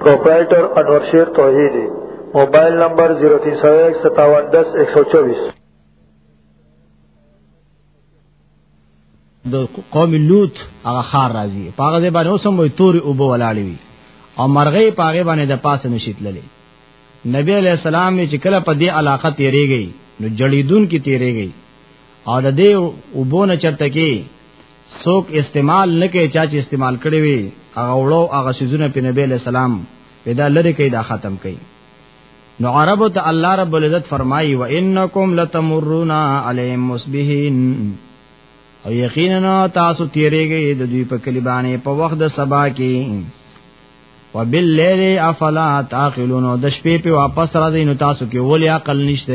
پروپرائیٹر انور شیر توحیدی موبائل نمبر 03015710124 د قوم لوط هغه خار راځي پاغه دې باندې اوسم وي توري او بو ولاړې وي او مرغې پاغه باندې د پاسه نشیتللې نبی علیہ السلام چې کله په دې علاقه تیریږي نو جړیدون کې تیریږي او د دې وبونه چرته کې څوک استعمال نه کوي چا چې استعمال کړي وي هغه وړو هغه سيزونه په نبی له سلام پیدا لری کوي دا ختم کوي نو عربو ته الله رب العزت فرمایي و انکم لتمرون علیهم مصبحین او یقینا تاسو تیریږئ د دوی په کلی باندې په وخت د سبا کې وباللیل افلا تعقلون د شپې په واپس را دي نو تاسو کې ولې عقل نشته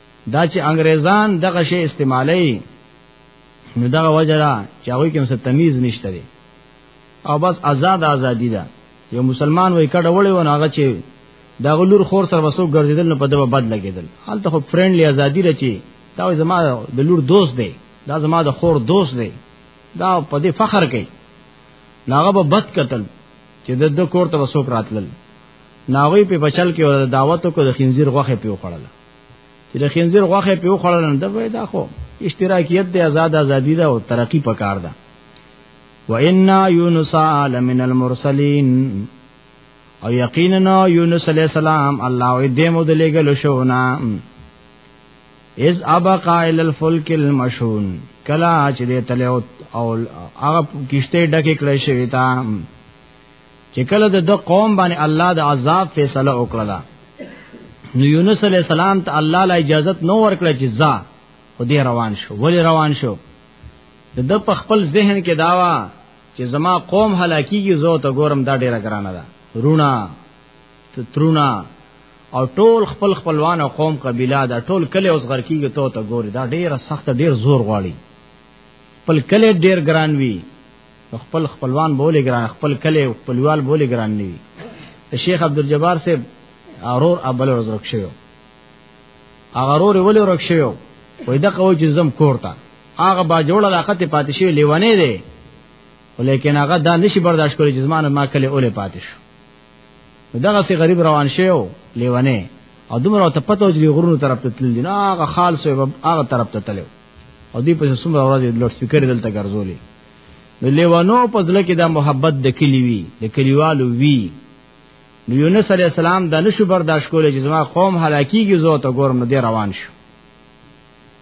دا چې انګريزان دغه شی استعمالي نو دغه وجه دا چې هغه کوم څه تمیز نشته دی او بس آزاد آزادی ده یو مسلمان وای کډه وړي ونه هغه چې دا غلور خور سره وسو ګرځیدل نو په دغه بد لګیدل حالت خو فرندلی آزادی رچی دا زما د لور دوست دی دا زما د خور دوست دی دا په دې فخر کوي ناغه به بد قتل چې د دو کور ته وسو راتلل ناغوی په بچل کې دعوتو کو د خنزیر غوخه پیو خړل چې د خنزیر غوخه په وخړل نه وای دا خو اشتراکیت د آزاد ازادي ده او ترقی پکار ده وإنا یونس لمن المرسلین او یقینا یونس علیہ السلام الله او دې مو د لګل شو نا از ابقا ال الفلک المشون کلا چې دې تله او هغه کشته ډکه کړې شوی تا چې کله د دو قوم باندې الله د عذاب فیصله وکړه نو یونس علی السلام ته الله لا اجازه نو ورکړه چې ځا خو دې روان شو ولی روان شو د د په خپل ذهن کې داوا چې زما قوم هلاکیږي زو ته ګورم دا ډیره ګرانه ده رونا ترونا او ټول خپل خپلوان او قوم قبیله دا ټول کله اوس غر کیږي ته ته ګوري دا ډیره سخت ډیر زور غواړي خپل کله ډیر ګران وی نو خپل خپلوان بولې ګران خپل کلی او خپلوال بولې ګران نه وي د شیخ عبدالجبار سے اورور ابل ورځ ورک شوی هغه اورور ولې ورک شوی وای دا کوي چې زم کوړتا هغه با جوړه علاقه ته پاتې شوی لیوانه دی ولیکن هغه دا نشي برداشت کولی چې زمانه ما کلی اولې پاتې شو دغه سي غریب روان شیو لیوانه او دومره ته پته چې غرونو طرف ته تللی نه هغه خالص هغه طرف ته تللی او دی په څومره ورځ لوډ سپیکر دلته ګرځولې نو لیوانو په ځل کې دا محبت د کلی وی د کلیوالو وی نو یونس علی السلام دا نشو برداشت کولای چې زما قوم هلاکیږي زو ته ګورم دې روان شو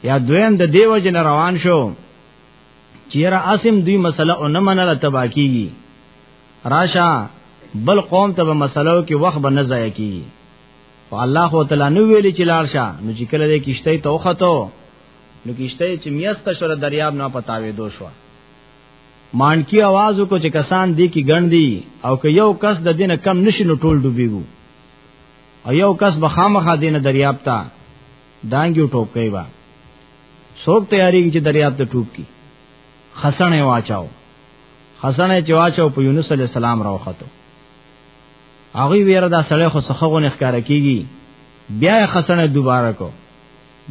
یا دویم د دیو جن روان شو چیرې اسم دوی مسله او نه منله تبا کیږي راشه بل قوم ته به مسلو کې وخت به نه ضایع کیږي او الله خو تعالی نو ویل چې لاړ شه نو چې کله دې کشته ته وختو نو کشته چې میاست شره دریاب نه پتاوي دو شو مانکی आवाज کو چې کسان دې کې ګڼدي او که یو کس د دینه کم نشي نو ټول ډوبېږي او یو کس به خامخا دینه دریاب ته دانګي ټوپ کوي با څوک تیاری چې دریاب ته ټوپ کی خسنه واچاو خسنه چې واچاو په یونس علی السلام راوخته هغه ویره دا سړی خو سخغونه ښکارا کیږي بیا خسنه دوباره کو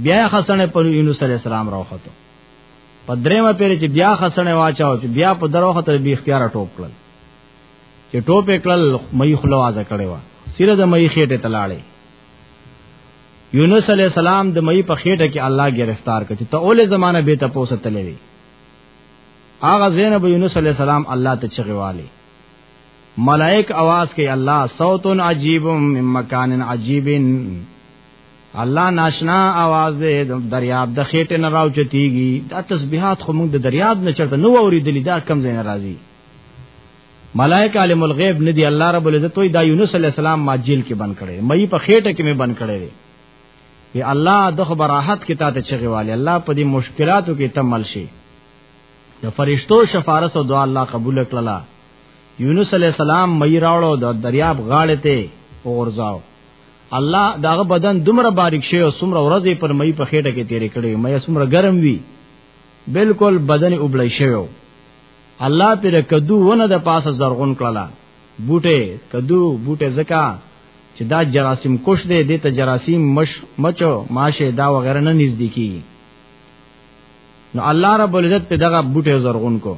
بیا خسنه پر یونس علی السلام راوخته په درېمه پیر چې بیا خسنه واچاو چې بیا په دروخه ته به اختیار ټوپ کړل چې ټوپ کړل مې خلواز کړي وا سیره د مې خېټه تلاړې یونس علی السلام د مې په خېټه کې الله گرفتار کړ چې ته اول زمانہ به تاسو تللی هغه زینب یونس علی السلام الله ته چغواله ملائک आवाज کوي الله صوت عجیب من مکان عجیب الله ناشنا आवाज دې دریاب د خېټه نه راو چتیږي دا تسبیحات خو موږ د دریاب نه چرته نو اوریدلی دا کم زین راځي ملائک عالم الغیب ندی الله رب العزت وی دا یونس علی السلام ما جیل کې بند کړي مې په خېټه کې مې بند کړي وی الله د خبراحت کې تا ته چغي والي الله په دې مشکلاتو کې تمل شي د فرشتو شفارس او دعا الله قبول کړلا یونس علی السلام مې راوړو د دریاب غاړه ته وغورځاو الله داغه بدن دومره باریک شي او څومره ورځې پر مې په خېټه کې تیرې کړې مې څومره ګرم وی بالکل بدن اوبلې شوی الله پر کدو ونه د پاسه زرغون کړلا بوټه کدو بوټه زکا چې دا جراثیم کوش دی د ته جراثیم مش مچو ماشه دا وغیرہ نه نږدې کی نو الله رب العزت په دغه بوټه زرغون کو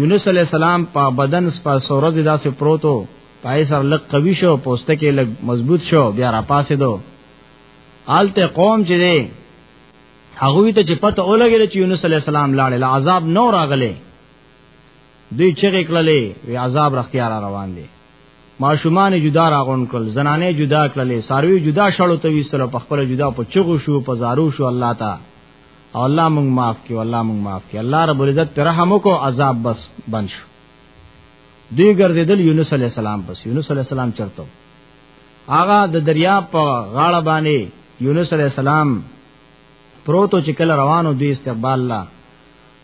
یونس علی السلام په بدن سپا سورز داسې پروتو پای سر لګ قوی شو پوسته کې لګ مضبوط شو بیا را پاسې دو آلته قوم چې دی هغه ته چې پته اولګل چې یونس علی السلام لاړ لا عذاب نو راغله دوی چې کړلې وی عذاب رختیا را روان دي ماشومان جدا راغون کړل زنانه جدا کړلې ساروی جدا شړو ته ویستل په خپل جدا په چغو شو په زارو شو الله تعالی او الله مونږ معاف کړي الله مونږ معاف کړي الله رب العزت پر رحم وکړو عذاب بس بند شو دوی ګرځیدل یونس علی السلام پس یونس علی السلام چرته هغه د دریا په غاړه باندې یونس علی السلام پروتو چې کله روانو دوی استقبال لا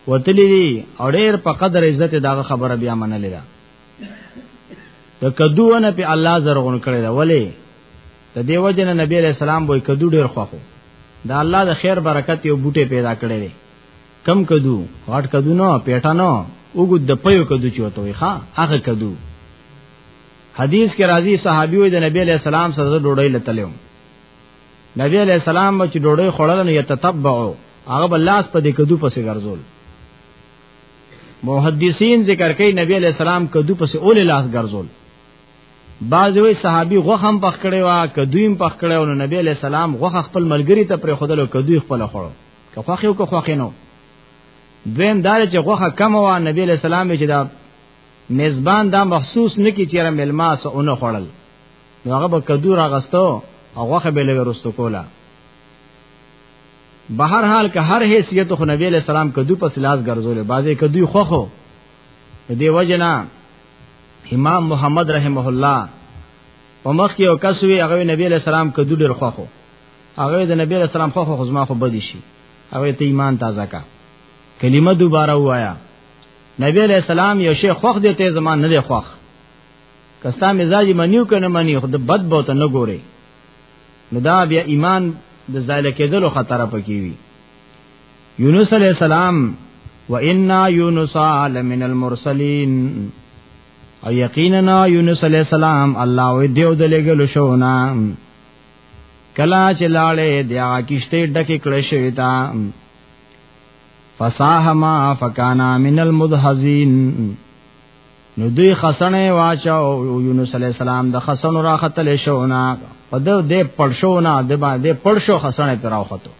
وتلی دی او ډیر په قدر عزت داغه خبره بیا منلې ده د کدوونه په الله زرغون کړی دا ولی د دیو جن نبی علیہ السلام بوې کدو ډیر خوخو دا الله د خیر برکت یو بوټي پیدا کړی دی کم کدو غټ کدو نه پیټه نه وګد د پيو کدو چوته وي ښا هغه کدو حدیث کې راځي صحابي وي د نبی علی السلام سره ډوډۍ لتلو نبی علی السلام چې ډوډۍ خوړل نو یتتبعو هغه بلاس په دې کدو پسې ګرځول محدثین ذکر کوي نبی علی السلام کدو پسې اول لاس ګرځول بعض وی صحابي غوخم پخ کړي وا کدویم پخ کړي او نبی علی السلام غوخ خپل ملګری ته پر خودلو کدوې خپل خړو که خوخه او که خوخه نو دویم دار چې غوخه کم وا نبی علی السلام چې دا میزبان دا مخصوص نکی چیرې ملما سو اون خړل نو هغه به کدو راغستو او غوخه به لګ رستو کولا بهر حال که هر حیثیت خو نبی علیہ السلام کدو پس لاس ګرځول بعضی کدو خوخو د دې وجنا امام محمد رحمه الله په مخ کې یو کس وی هغه نبی علیہ السلام کدو ډیر خوخو هغه د نبی علیہ السلام خوخو خزما خو بدی شي هغه ته ایمان تازه کا کلمه دوباره وایا نبی علیہ السلام یو شی خوخ دې ته زمان نه دی خوخ کستا مزاج منیو کنه منی خود بد بوته نه ګوري نو دا بیا ایمان د زایل کېدلو خطر پکې وي یونس علیہ السلام و انا یونس لمن المرسلین او یقینا یونس علیہ السلام الله وی دیو د لګل شو نا کلا چې لاړې دیا کیشته ډکه کړې شوی تا فصاحما فکانا من المدحزین نو دوی خسنه واچاو یونس علیہ السلام د خسن راختل شو نا په دې پړ شو نا د باندې پړ شو خسنه پراو خطو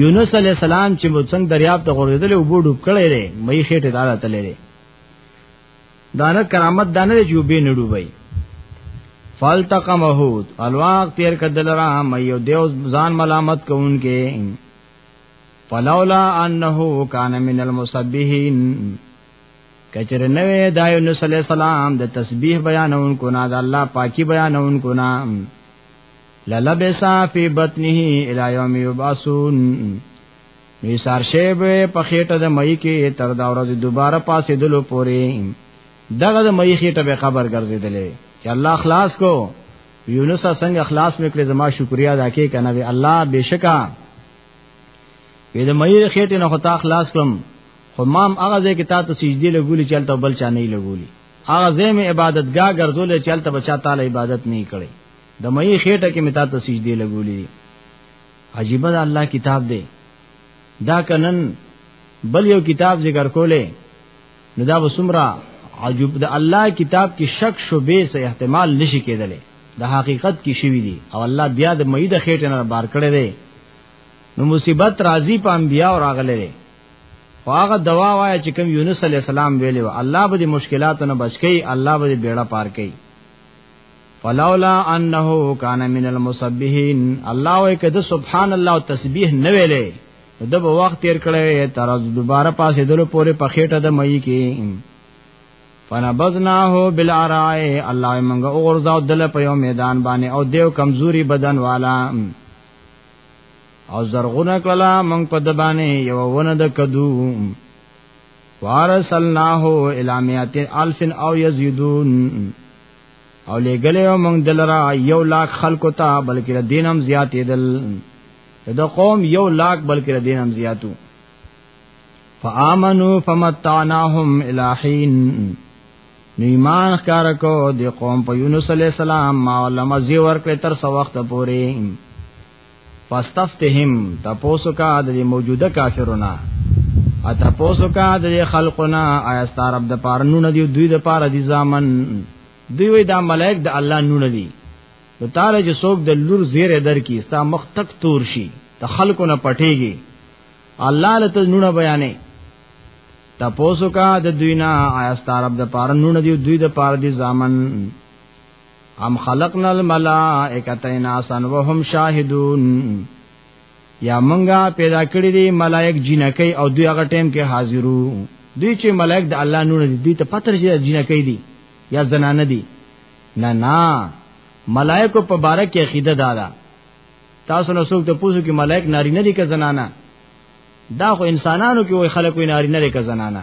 یونس علی السلام چې څنګه دریاب ته غورځیدل او بوډو کړي لري مې خېټه داله تلې لري دانه کرامت دانه چې وبې نړو وای فالتقمه الواق تیر کدل را مې یو دیو ځان ملامت کوونکې فلولا انه کان من المسبحین کچر نوې د یونس علی السلام د تسبیح بیانونکو نه د الله پاکي بیانونکو نه للبسا فی بطنه الی یوم یبعثون نو سار شیب په خېټه د مې کې تر دا ورځې دوباره پاسې دلو پوري دغه د مې خېټه به خبر ګرځیدلې چې الله خلاص کو یونس څنګه خلاص میکړي زما شکریا ادا کې کنه وی الله بشکا وی د مې خېټه نه خطا خلاص کوم خو مام هغه ځای کې تا ته سجدي لګولي چلته بل چا نه لګولي هغه ځای مې عبادتګاه ګرځولې چلته بچا تعالی عبادت نه کړي د مې خېټه کې متا ته سجدي لګولې عجیب ده الله کتاب دی دا کنن بل یو کتاب ذکر کولې نو دا وسمرا عجب د الله کتاب کې شک شوبې سه احتمال نشي کېدلې د حقیقت کې شوی دی او الله بیا د مې د خېټه نه بار کړی دی نو مصیبت راځي په انبیا او راغلې دی خو هغه دوا وای چې کوم یونس علی السلام ویلو الله به د مشکلاتو نه بچ کی الله به بیړه پار کوي فلولا انه کان من المسبحین الله وای کده سبحان الله او تسبیح نه ویلې د به وخت تیر کړي تر دوباره پاسې دلو پورې په خېټه د مې کې فنبذناه بالعراء الله موږ وګرځاو دل په یو میدان باندې او دیو کمزوري بدن والا او زرغونه کلا موږ په د باندې یو ونه د کدو وارسلناه الامیات الف او یزیدون او لګلې او موږ دلرا یو لاک خلکو ته بلکې د دینم زیاتې دل د قوم یو لاک بلکې د دینم زیاتو فآمنو فمتعناهم الہین نو ایمان ښکار کو د قوم په یونس علی السلام ما علماء زی ورکړ تر سو وخت پورې فاستفتهم تاسو کا د موجوده کافرونه ا تاسو کا د خلقنا آیا ستارب د پار نون دی دوی د پار دي ځامن دوی وی دا ملائک د الله نون دی نو تاره چې څوک د لور زیره در کی ستا مخ تک تور شي د خلکو نه پټيږي الله لته نونه بیانې تاسو کا د دوی نه آیا ستارب د پار نونه دی دوی د پار دي ځامن ام خلقنا الملائکه ناسا وهم شاهدون یا منګه پیدا کړی دی ملائک جنکی او دوی هغه ټیم کې حاضرو دوی چې ملائک د الله نور دي دوی ته پتر چې جنکی دي یا زنانه دي نه نه ملائکو په باره کې عقیده دادا تاسو نو څوک ته پوښتنه کې ملائک ناری نه دي که زنانه دا خو انسانانو کې وای خلکو ناری نه دي که زنانه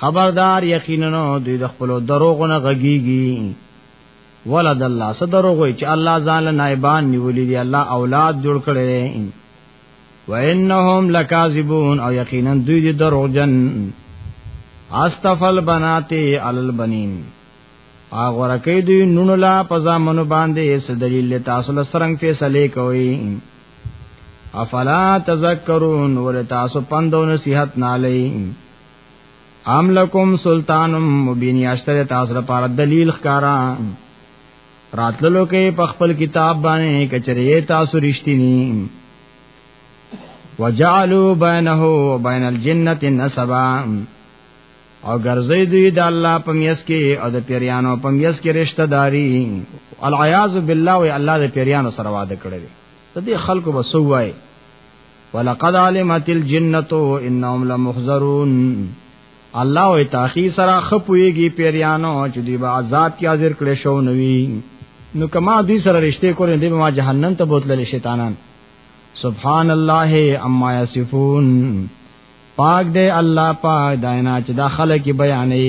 خبردار یقینا دوی د خپل دروغونه غږیږي ولد الله څه دروغ وي چې الله ځان له نایبان نیولې دي الله اولاد جوړ کړي دي وانهم لکاذبون او یقینا دوی دي دروغجن استفل بناتی علی البنین اغه رکی دوی نون لا پزا من باندې څه دلیل تاسو له سرنګ فیصله کوي افلا تذکرون ول تاسو پندو نصیحت نالئ ام لکم سلطان مبین یاشتر تاسو لپاره دلیل ښکارا راتللو کې په خپل کتاب باندې کچریه تاسو رښتینی وجعلوا بینه وبین الجنه نسبا او ګرځي دوی د الله په میس کې او د پیریانو په میس کې رشتہ داری العیاذ بالله او الله د پیریانو سره واده کړی دی د دې خلکو بسوای ولقد علمت الجنه انهم لمحذرون الله او تاخی سره خپويږي پیریانو چې دی به عذاب کې حاضر کړي شو نوي نو کما دوی سره رشته کولې دی ما جهنم ته بوتل شیطانان سبحان الله اما یصفون پاک دے الله پاک داینا چې دا خلک بیانې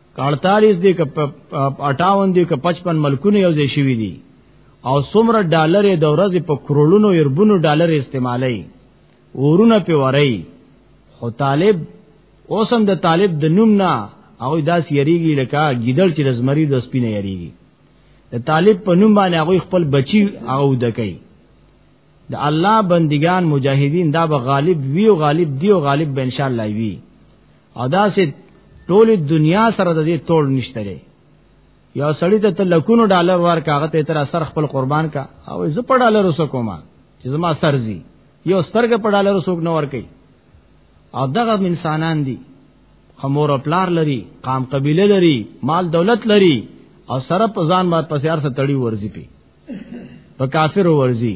48 دی ک 58 دی ک 55 ملکونه یو ځای شوی دي او څومره ډالر د ورځې په کرولونو یربونو ډالر استعمالي ورونه په وری خو طالب اوسم د طالب د نوم نه او داس یریږي لکه ګیدل چې د زمری د سپینه یریږي د طالب په نوم باندې هغه خپل بچي او دکې د الله بندگان مجاهدین دا به غالب وی او غالب دی او غالب به ان شاء الله وی او دا سي ټول دنیا سره د دې توړ نشته لري یو سړی ته ته لکونو ډالر ورکا هغه ته تر اثر خپل قربان کا او زه په ډالر وسو کوما چې زما سرزي یو سترګه په ډالر وسو نه ورکي او دغه انسانان دي خمور او پلار لري قام قبيله لري مال دولت لري او سره په ځان باندې پسیار ته تړي ورزي پی په کافر ورزي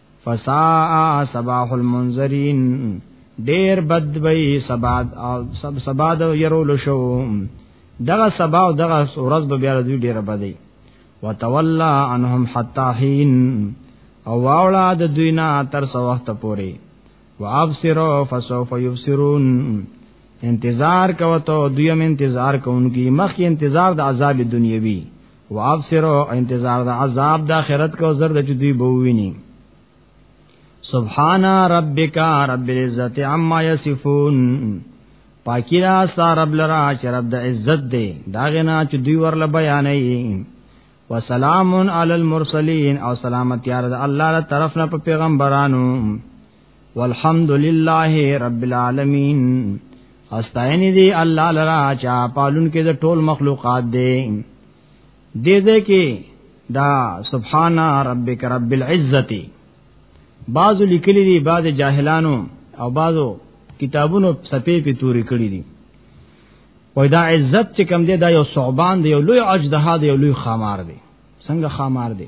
فساء صباح المنذرین ډیر بد وی سبا او سب سبا د يرول شو دغه سبا او دغه ورځ به بیا دوی ډیر بدی وتولى عنهم حتا حين او واولا د دوی نه تر سو وخت پوري وابصروا فسوف يبصرون انتظار کوته دوی هم انتظار کوونکی مخکې انتظار د عذاب دنیوي وابصرو انتظار د عذاب د آخرت کو زر د چدی بووینی سبحان ربک رب العزت عما یصفون پاکی را ستا رب لرا چې رب د عزت دی دا غنا چې دوی ورله بیانې وسلام علی المرسلین او سلامتی د الله تر طرف نه په پیغمبرانو والحمد لله رب العالمین استاین دی الله لرا چا پالون کې د ټول مخلوقات دی دې دې کې دا سبحان ربک رب العزتی بعضو لیکلی دی بعض جاهلانو او بعضو کتابونو سپې په توري کړی دي وای دا عزت چې کم دی دا یو صعبان دی یو لوی عجدها دی یو لوی خامار دی څنګه خامار دی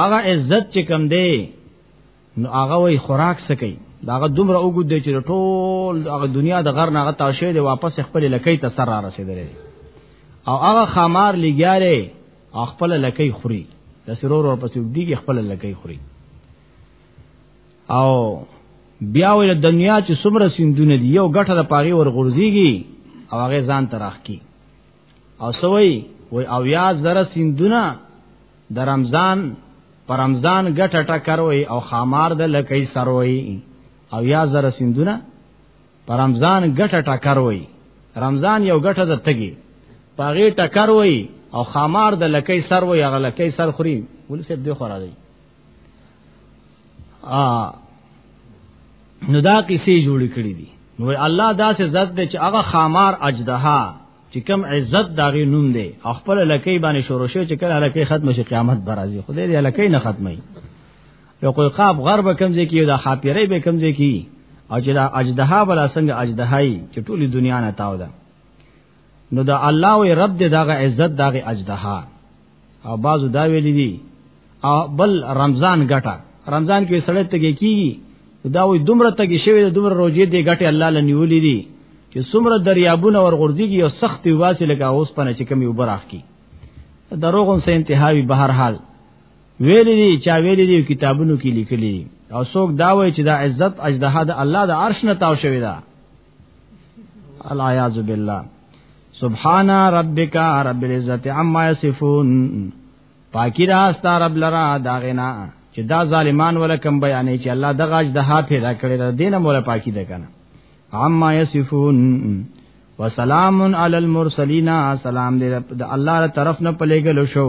هغه عزت چې کم دی نو هغه وی خوراک سکی داغه دومره وګد دی چې ټول هغه دنیا د غر نه هغه تاشه دی واپس خپل لکې ته سر را رسیدلی او هغه خمار لګیاره خپل لکې خوري د سرور ور پسې وګدیږي خپل لکې خوري او بیا ول دنیا چې سمره سندونه دی یو غټه د پاغي ور غورځيږي او هغه ځان تراخ کی او سوي وي او یا زره سندونه د رمضان پر رمضان ګټه ټکروي او خامار د لکې سروي او یا زره سندونه پر رمضان ګټه ټکروي رمضان یو ګټه د تګي پاغه ټکروي او خامار د لکې سروي هغه لکې سر خوري ولسه به خورا دی ا نو دا کیسې جوړ کړې دي نو الله دا سه عزت دې چې هغه خامار اجدها چې کم عزت داغه نوم دی او خپل لکې باندې شروع شو چې کله لکې ختم شي قیامت برازي خدای دې لکې نه ختمي یو کوئی قاب غرب کم ځای کې دا خاپیرې به کم ځای کې او چې دا اجدها بلا څنګه اجدهای چې ټولي دنیا نه تاو ده نو دا الله وی رب دې داغه عزت داغه اجدها او بازو دا ویل دي او بل رمضان ګټه رمضان کې سړی تګي کیږي دا وی دومره تګي شوی دومره روزې دې ګټه الله لنیولې دي چې څومره دریابونه ور غورځيږي او سخت واسي لګا اوس پنه چې کمی وبراخ کی دروغون سه انتهاوی بهر حال ویل دي چا ویل دي کتابونو کې لیکلي او څوک دا وایي چې دا عزت اجدها د الله د عرش نه تاو شوی دا العیاذ بالله سبحان ربک رب العزت عما یصفون پاکی دا استا رب لرا دا غنا چې دا ظالمان ولا کم بیانې چې الله دغه اج د ها پیدا کړی دا دینه مولا پاکی ده کنه عما یصفون وسلام علی المرسلین سلام دې د الله تر طرف نه پليګل شو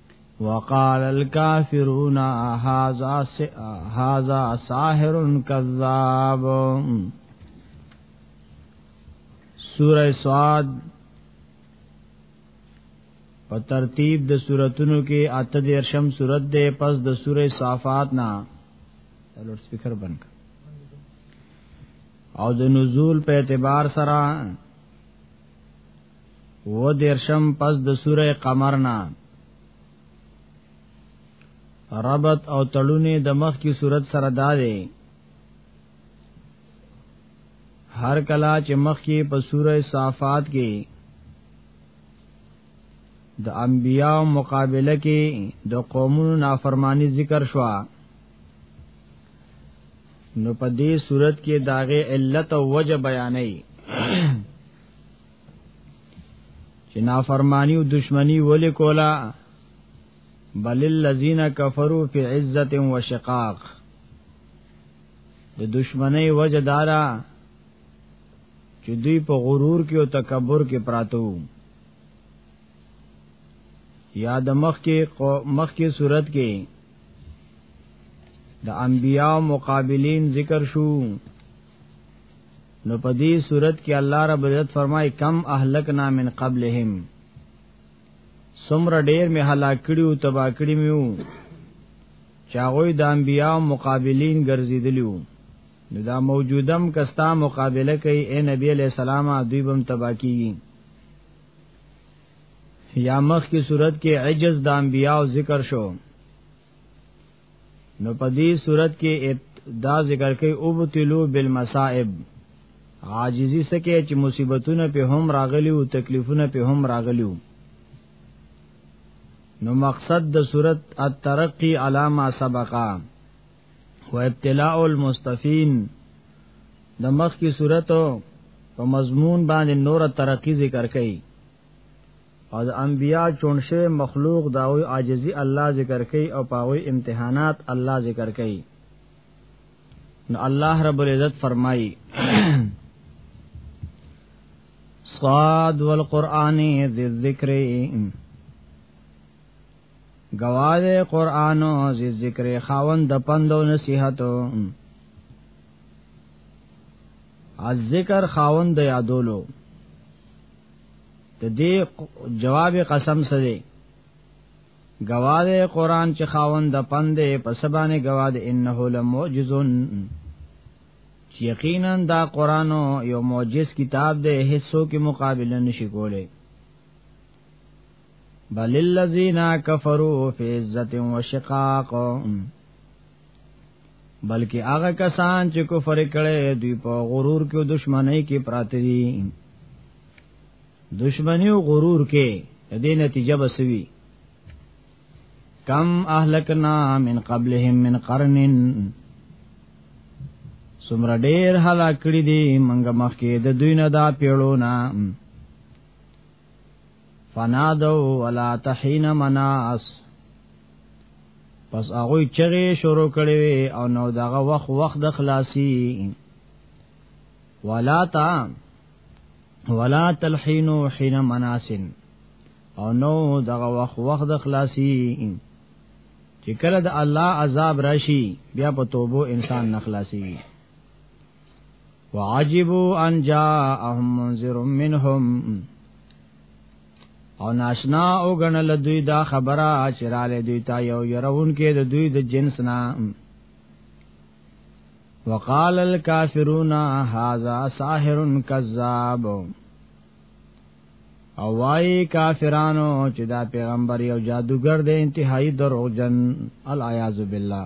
وقال الكافرون هذا هذا ساحر كذاب سوره صاد په ترتیب د سوراتونو کې اته د ارشم سورت ده پس د سوره صافات نه لوډ سپیکر بند او د نزول په اعتبار سره و دیرشم پس د سوره قمر نه ربط او تړونه د مخ کی صورت سره دا دی هر کلا چې مخ کی په سوره صافات کې د انبیاء مقابله کې د قومونو نافرمانی ذکر شوا نو په دې صورت کې داغه علت او وجه بیانې چې نافرمانی او دشمنی ولې کولا بل الذین کفروا فی عزت و شقاق د دشمنی وجه دارا چې دوی په غرور کې او تکبر کې پراته وو یا د مخ کې مخ کې صورت کې د انبیاء مقابلین ذکر شو نو په دې صورت کې الله رب عزت فرمای کم اهلکنا من قبلهم سمر ډیر می هلاک کړیو تبا کړی میو چاغوی د انبیاء مقابلین ګرځیدلیو نو دا موجودم کستا مقابله کوي اے نبی علیہ السلام دوی بم تبا کیږي یا مخ کی صورت کې عجز د انبیاء ذکر شو نو په دې صورت کې دا ذکر کوي او بتلو بالمصائب عاجزی سکه چې مصیبتونه په هم راغلی او تکلیفونه په هم راغلی نو مقصد د صورت الترقی علامه سبقا و ابتلاء المستفین د مخ کی صورت په مضمون باندې نور ترقی ذکر کړي او د انبیا چون شوی مخلوق دا وی عاجزی الله ذکر کوي او پاوی امتحانات الله ذکر کوي نو الله رب العزت فرمایي صاد والقران ذی الذکر گواز قران او ذی ذکر خاوند د پندو نصیحتو از ذکر خاوند یادولو د دې جواب قسم څه دی گواد قرآن چې خاوند د پندې په سبانه گواد انه لمعجزن یقینا دا قرآن یو معجز کتاب دی هیڅو کې مقابله نشي کولای بل الذین کفروا فی عزت و شقاق بلکې هغه کسان چې کفر کړي دوی په غرور کې او دشمنی کې پراته دي دشمنی او غرور کې دې نتیجه بسوي کم اهلکنا من قبلهم من قرن سمر ډیر هلاک کړي دي منګه مخکې د دوی نه دا پیړو نه فنادو ولا تحین مناس پس هغه چغه شروع کړي او نو دغه وخت وخت د خلاصي ولا تا ولا تلحینو حين مناسن او نو دغه وخت وخت د خلاصي چې کله د الله عذاب راشي بیا په توبو انسان نخلاصي وعجبوا ان جاءهم منذر منهم او ناشنا او غنل دوی دا خبره چې را لې دوی تا یو يرون کې د دوی د جنس نه وقال الكافرون هذا ساحر كذاب او وای کافرانو چې دا پیغمبر یو جادوګر دی انتهایی دروغجن الیاذ بالله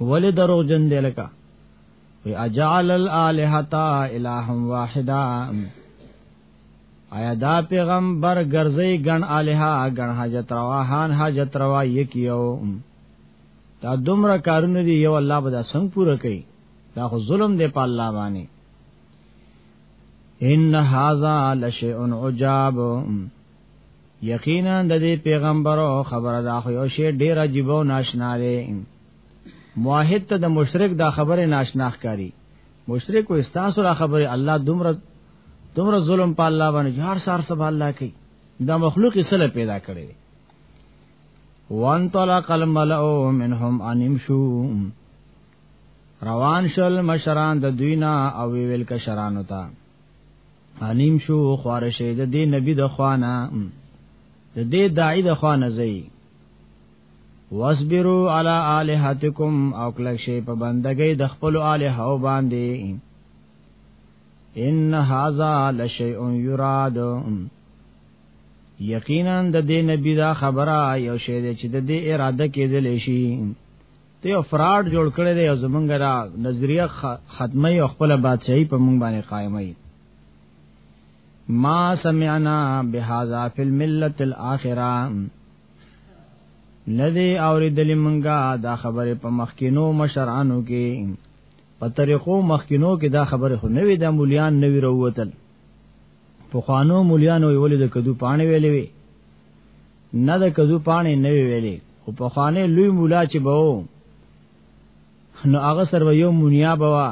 ولې دروغجن دی لکه وی اجعل الالهه اله واحده آیا دا پیغمبر ګرځي ګن الها ګن حاجت روا هان حاجت روا یکیو دا دومره کارونه دی یو الله به دا څنګه پوره کوي دا خو ظلم دی په الله باندې ان هاذا لشیء عجاب یقینا د دې پیغمبرو خبره دا خو یو شی ډیر عجیب او ناشنا دی موحد ته د مشرک دا خبره ناشنا ښکاری مشرک او استاس را خبره الله دومره دومره ظلم په الله باندې جهار سار سب الله کوي دا مخلوق یې سره پیدا کړی وان طلق الملأ منهم ان يمشوا روان شل مشران د دوینا او ویل ک شران وتا انیم شو خارشه د دې نبی د خوانه د دې داعی د خوانه زئی واسبرو علی الہاتکم او کلک شی په بندګۍ د خپل الہ او باندې ان هاذا لشیء یراد یقینا د دې نبی دا خبره یو شی دی چې د دې اراده کېدل شي ته یو فراډ جوړ کړی دی او زمونږ را نظریه ختمه او خپل بادشاہي په مونږ باندې قائمه ما سمعنا بهذا فی الملت الاخره ندی اوریدلی منګه دا خبره په مخکینو مشرانو کې په طریقو مخکینو کې دا خبره خو نوې د مولیان نوې وروتل په خوانو مولیانو ولې د کدو پانی ویلې وی نه د کدو پانی نوې ویلې او په خوانه لوی مولا چې بو نو هغه سر یو مونیا بوا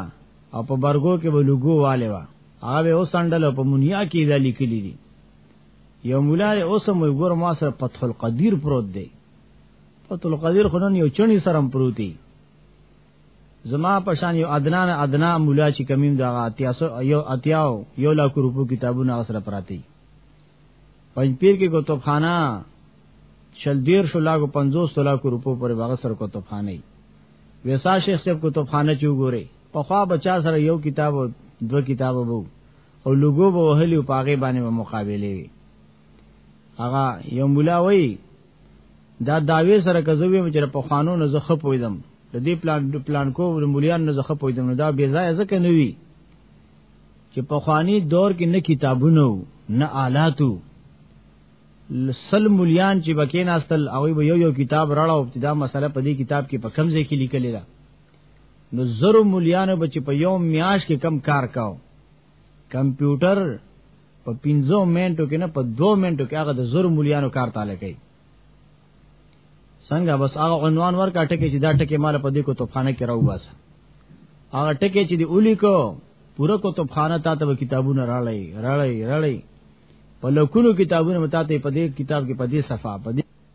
او په برګو کې به لګو والے وا هغه اوسندل په مونیا کې دا لیکلی دي یو مولا دی اوس مې ګور ما سره فتح القدیر پروت دی فتح القدیر خو نن یو چنی سره پروتي زما په شان یو عدنان عدنا مولا چې کمیم دا اتیاسو یو اتیاو یو لا کو روپو کتابونه سره پراتی پنځ پیر کې کتب خانه شل دیر شو لاګو 50 لا کو روپو پر باغ سره کتب خانه ویسا شیخ صاحب کتب خانه چوغوري په خوا بچا سره یو کتاب دو کتاب وو او لوګو به وهلی او پاغه باندې به مقابله وي هغه یو مولا وای دا داوی سره کزوی چې په خوانو نه زخه پویدم د دې پلان د پلان کو د مولیان نه زخه پویدم نو دا بې ځای ځکه نه وی چې په خوانی دور کې نه کتابونه نه آلاتو سل مولیان چې بکیناستل هغه به یو یو کتاب راړو چې دا مسله په دې کتاب کې په کمزې کې لیکل ده نو زرو مليانو بچ په یو میاش کې کم کار کاو کمپیوټر په 15 منټو کې نه په 2 منټو کې هغه د زرو مليانو کار تاله کوي څنګه بس هغه عنوان ورکا ټکی چې دا ټکی مال په دې کو توفانه کې راو باسه هغه ټکی چې دی اولی کو پوره کو توفانه تا ته کتابونه راړی راړی راړی په لکونو کتابونه متا ته په دې کتاب کې په دې صفه په دې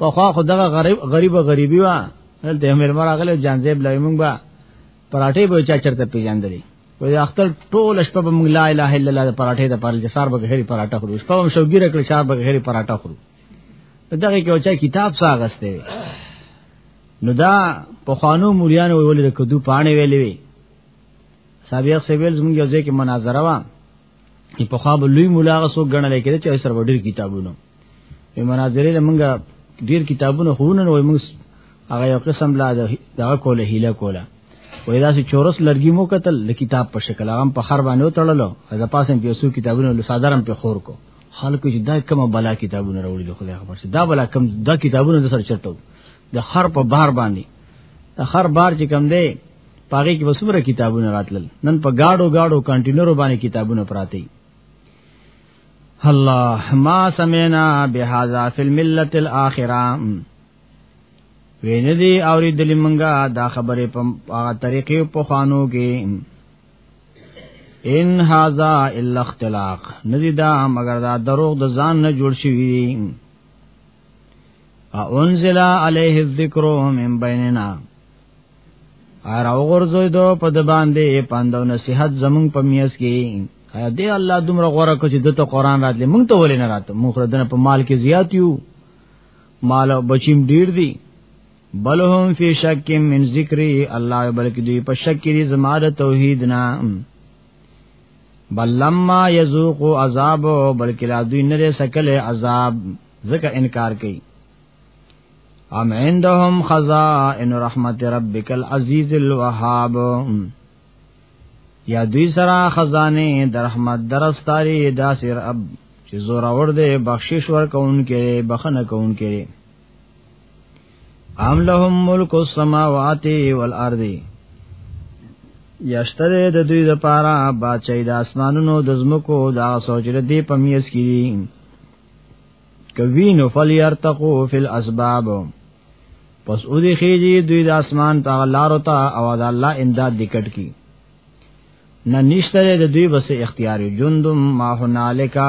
په خوا خو دغه غریب غریب غریبي وا دلته امیر مراغله جانزیب لای مونږ با پراټې به چا چرته پیژندلې وې اختر ټول شپه به مونږ لا اله الا الله پراټې د پرل جسار به غهري پراټه خورو شپه هم شوګیره کړ شار به غهري پراټه خورو دغه کې اوچا کتاب ساغسته نو دا په خوانو مولیان ویل د کدو پانه ویلې وی سابق سیویل زموږ یو ځای کې مناظره و چې په خواب لوی مولا غسو غنل کېده چې سره ډیر کتابونه په مناظره لمنګه ډیر کتابونه خونه نو موږ هغه یو قسم لا دا کوله هیله کوله وې دا چې چورس لرګي مو قتل د کتاب په شکل هغه په خر باندې تړلو ځپاسم په سو کتابونو لسادرم په خور کو خلکو چې دا کومه بلا کتابونه راوړي د خدای خبر شي دا بلا کم دا کتابونه د سر چرته د خر په بار باندې د خر بار چې کم دی پاره کې وسمره کتابونه راتلل نن په گاډو گاډو کانټینرو باندې کتابونه پراته الله ما سمینا بهذا فی الملت الاخره وینه دی اوریدلې منګه دا خبره په هغه طریقې په خوانو کې ان هاذا الا اختلاق ندی دا مگر دا دروغ د ځان نه جوړ شوی انزل علیه الذکر من بیننا ار او غرزوی دو په د باندې پاندو نصیحت زمون په میاس کې ایا دې الله دومره غوړه کړ چې دته قران راتلې مونږ ته ولې نه راته مونږ خدانه په مال کې زیات یو مال او بچیم ډیر دی بل هم فی شک من ذکری الله بلک دی په شک کې زما د توحید نه بل لما یذوق عذاب بلک لا دوی نه سکل عذاب ځکه انکار کوي ام عندهم خزائن رحمت ربک العزیز الوهاب یا دوی سرا خزانه در رحمت درستاری داسر اب چې زور اور دے بخشش ور کون کې بخنه کون کې ام لهم ملک السماوات والارض یشتره د دوی د پاره بادشاہي د اسمانونو د زمکو دا سوچ د دې پمیس کړي کوي نو فلیرتقو فی الاسباب پس او دی خیجی دوی د اسمان په لارو ته او د الله امداد دکټ کی نه نشته د دوی بس اختیاري جندم ما هنالکا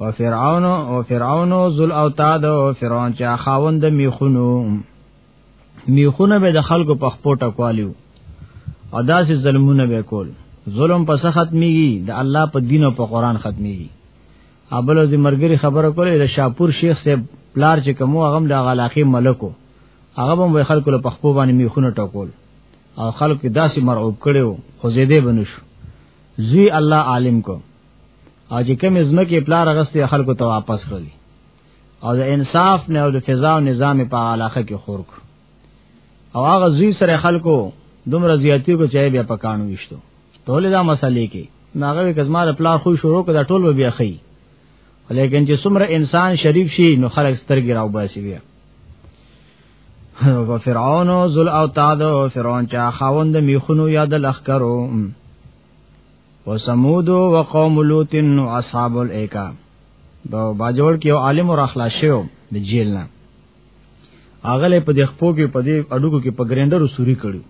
او فرعون او فرعون ذل اوتاد او فرعون چې خاوند میخونو میخونه به د خلکو په خپوټه کوالیو او داسې ظلمونه به کول ظلم پس ختميږي د الله په دین او په قران ختميږي ابل از مرګري خبره کولې د شاپور شیخ صاحب پلار چې کوم هغه د علاقې ملکو هغه به مو خلکو له پخپو باندې میخونه ټکول او خلک داسې مرعوب کړو خو زیدې بنشو زوی الله عالم کو او چې کوم ځمکه پلار غستې خلکو ته واپس کړلې او د انصاف نه او د فضا او نظام په علاقه کې خور کو او هغه زوی سره خلکو دومره زیاتی کو چای بیا پکانو وشتو ټول دا مسلې کې ناغه کزما د پلار خو شروع کړه ټول بیا خي لیکن چې څومره انسان شریف شي نو خلک سترګې راو باسي بیا و فرعون ذل اوتاد فرعون چا خاوند میخونو یاد لخرو وسمود وقوم لوط اصحاب الایکا دا باجوړ کې یو عالم را خلاص شو د جیل نه اغله په د خپو کې په دې اډوګو کې په ګرینډر سوري کړو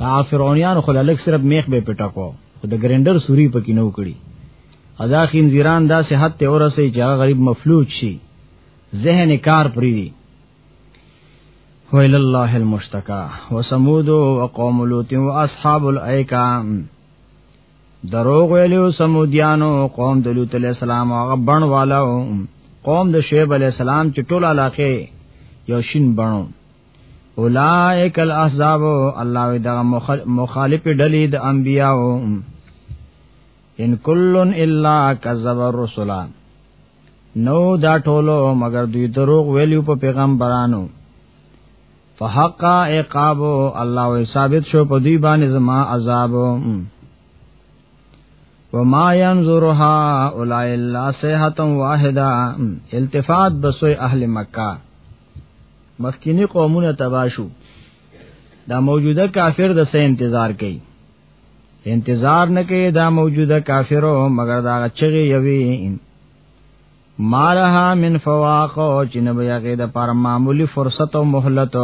دا فرعونیان خو لږ صرف میخ به پټا کو خو د ګرینډر سوري پکې نو کړی ادا خنزیران دا صحت ته ورسې چې غریب مفلوج شي ذهن کار پری دی ویل الله المشتکا وسمود وقوم لوط واصحاب الایکا دروغ ویلو سمودیانو قوم د لوط علی السلام هغه بڼ والو قوم د شعیب علی السلام چې ټول علاقه یو شین بڼو اولائک الاحزاب الله دغه مخالف ډلې د انبیاو ان کلن الا کذب الرسل نو دا ټولو مگر دوی دروغ ویلیو په پیغمبرانو فحق عقاب الله وی ثابت شو په دوی باندې زما عذاب وما ينظرها اولئک الا صيحه واحده التفات بسوی اهل مکه مخکینی قومونه تباشو دا موجوده کافر د سه انتظار کوي انتظار نه کوي دا موجوده کافرو مگر دا چغي یوي مالها من فواق چې نه بیا کې د پر معمولی فرصت او مهلت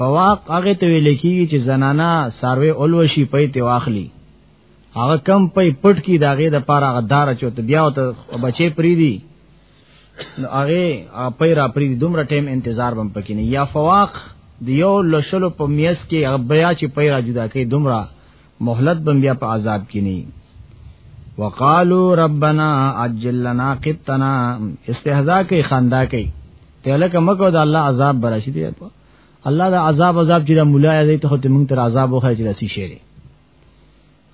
فواق هغه ته ویل کیږي چې زنانا ساروی اولوشي پي ته واخلي هغه کم پي پټ کی داغه د پاره غدار چوت بیا ته بچي پری دي نو هغه پیر اپری دومره ټیم انتظار بم پکې نه یا فواق دیو لشلو په میس کې هغه بیا چې پیر جدا کوي دومره مهلت بم بیا په عذاب کې نه وقالو ربنا عجل لنا قطنا استهزاء کوي خندا کوي ته لکه مکو د الله عذاب براشي دی الله دا عذاب عذاب چې مولا یې ته ته مونږ تر عذاب وخه چې راسي شي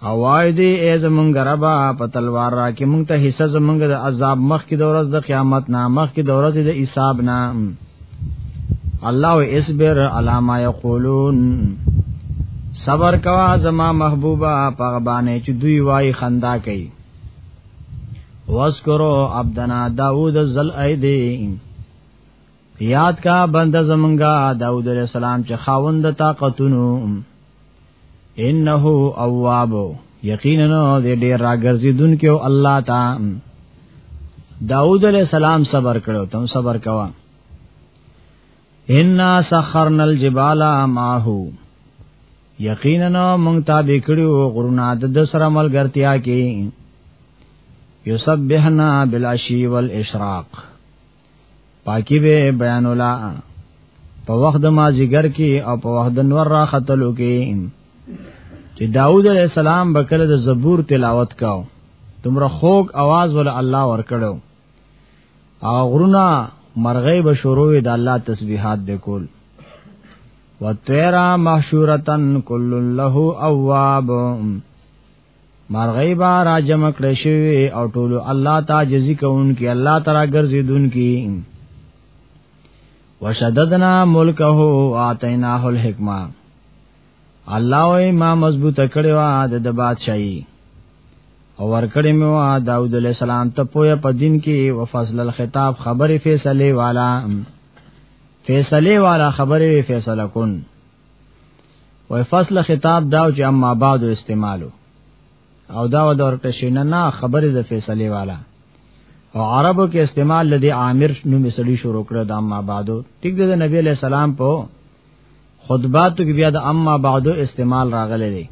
او وای دی ای زمونږ ربا په تلوار را کې مونږ ته حصہ زمونږ د عذاب مخ کې د ورځ د قیامت نه مخ کې د ورځ د حساب نه الله و اصبر علاما یقولون صبر کوا زما محبوبا پغبانه چې دوی وای خندا کوي واسکرو عبدنا داوود زل ایدی یاد کا بند زمونږه داوود علیہ السلام چې خاوند طاقتونو انه اواب یقینا دې ډیر راګرځیدون کې او الله تا داوود علیہ السلام صبر کړو تم صبر کوا ان سخرنا الجبال معه یقینا مونږ تابع کړو غرونه د سره ملګرتیا کې یسبحنا بالعشی والاشراق پاکی به بیان ولا په وخت د مازیګر کې او په وخت د نور را خطلو کې چې داوود علیہ السلام بکله د زبور تلاوت کاو تمره خوګ आवाज ول الله ور کړو او غرونه مرغې به شروع د الله تسبیحات به کول وتیرا محشورتن کل له اواب مرغی با را جمع کړی شوی او ټولو الله تا جزی کون کی الله ترا گرزی دون کی وشددنا ملکه آتیناه الحکمه الله وی ما مضبوط کړی وا د بادشاہي او ور کړی مې وا داوود علیہ السلام ته پوهه په دین کې او فضل الخطاب خبره فیصله والا فیصله والا خبره فیصله کون وای فصل خطاب دا چې اما بعد استعمالو او دا و دور کشي نه نه خبره د فیصله والا او عربو کې استعمال لدی عامر نوم سړي شروع کړ د اما بعدو ټیک د نبی له سلام په خطباتو کې بیا د اما بعدو استعمال راغلی دی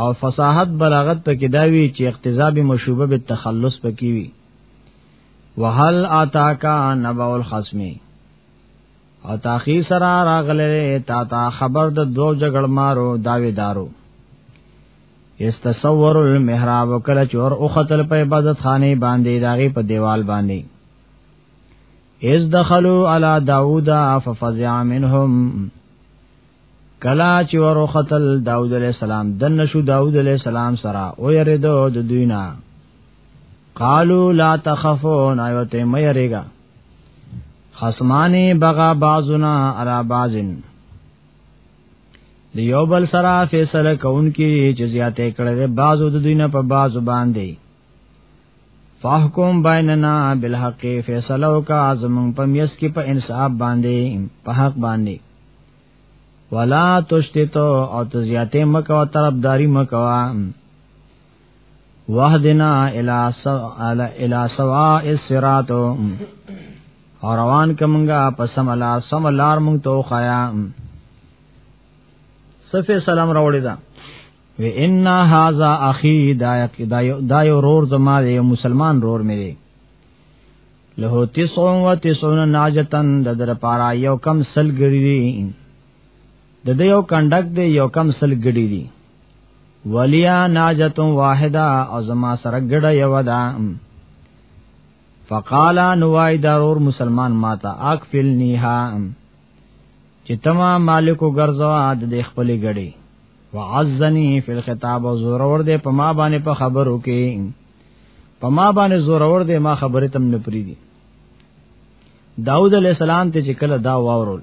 او فصاحت بلاغت په کې داوی چې اقتضا به مشوبه به تخلص پکې وي وهل اتاکا نبا الخصمی او تاخیر سره راغله تا تا خبر د دوو جګړ مارو داویدارو استصور المحراب کله چور او خطل په عبادت خانه باندې داغي په دیوال باندې از دخلوا علی داوود ففزع منهم کلا چې ورو خطل داوود علیہ السلام دن شو داوود علیہ السلام سره او یریدو د دوینا قالو لا تخفون ایوته مې یریګا خصمانه بغا بعضنا على بعض د یو بل سره فیصله کوونکې چې زیاته کړې ده بعضو د دینه په بعضو باندې فاحکم بیننا بالحق فیصله وکا زمون په میس کې په انصاف باندې په حق باندې ولا تشتتو او تزیاته مکو طرفداری مکو وحدنا الى سو الى الى سواء الصراط اور روان کمنګا پسم الله سم لار مونږ تو خایا صفه سلام راوړی دا و ان هاذا اخی دا دا یو رور زما دی مسلمان رور مې دی له 99 ناجتن د در پارا یو کم سل ګری دی د یو کندک دی یو کم سل ګری دی ولیا ناجتم واحده او زما سره ګډه یو ده فقالا نوای دارور مسلمان ماتا اکفل نیها چې تما مالکو ګرځوا د خپل ګړي وعزنی فی الخطاب او زور ور دې په ما باندې په خبرو کې په ما باندې زور ور دې ما خبره تم نه پریدي داود علیہ السلام ته چې کله دا واورول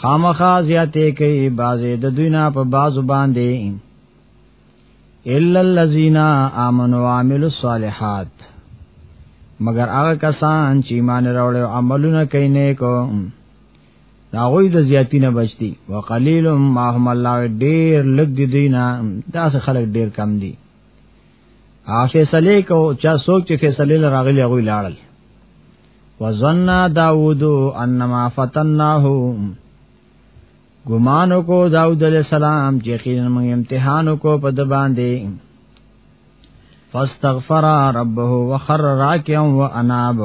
خامخا زیاتې کوي بازه د دوی نه په بازو باندې الا الذين امنوا وعملوا الصالحات مگر هغه کسان چې ایمان راوړل او عملونه کوي نیکو ناغوی د زیاتی نه بچتی وقلیل ما هم الله ډیر لګ دی دینا دا څه خلک ډیر کم دي ا فیصله کو چا سوچ چې فیصله راغلی غوی لاړل وظن داوود انما فتناه ګمان کو داوود علیہ السلام چې خیر موږ امتحان کو په د باندې فاستغفر ربه وخر راکعا واناب